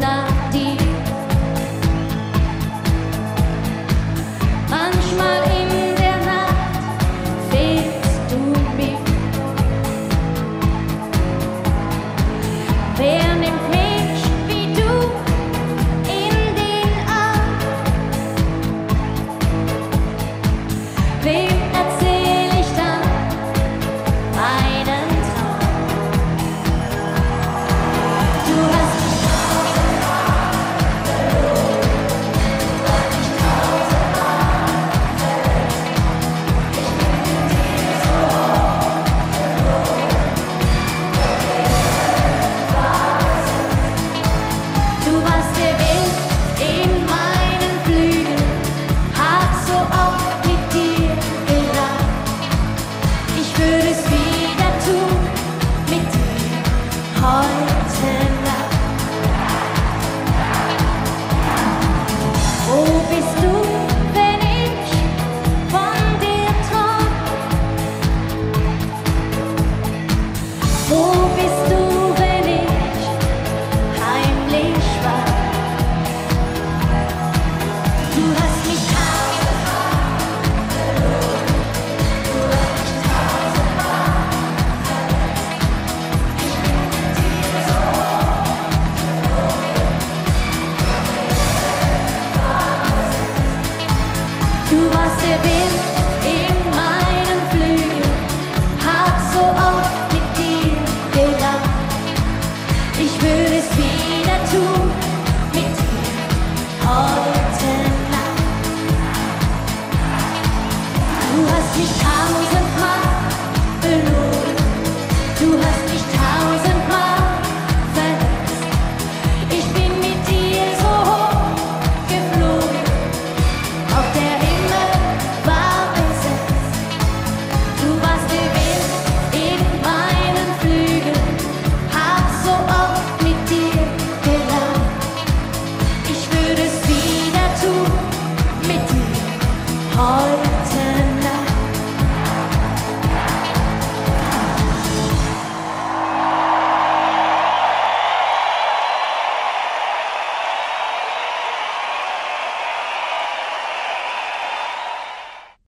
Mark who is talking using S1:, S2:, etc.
S1: not deep. Lass mich aus.